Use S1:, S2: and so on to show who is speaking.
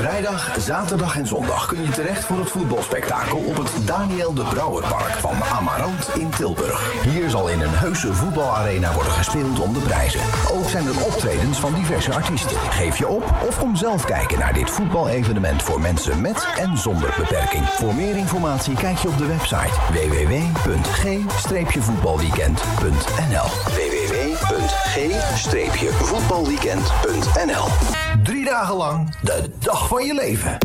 S1: Vrijdag, zaterdag en zondag kun je terecht voor het voetbalspektakel op het Daniel de Brouwerpark van Amarant in Tilburg. Hier zal in een heuse voetbalarena worden gespeeld om de prijzen. Ook zijn er optredens van diverse artiesten. Geef je op of kom zelf kijken naar dit voetbalevenement voor mensen met en zonder beperking. Voor meer informatie kijk je op de website www.g-voetbalweekend.nl www.g-voetbalweekend.nl Drie dagen lang de dag van je leven.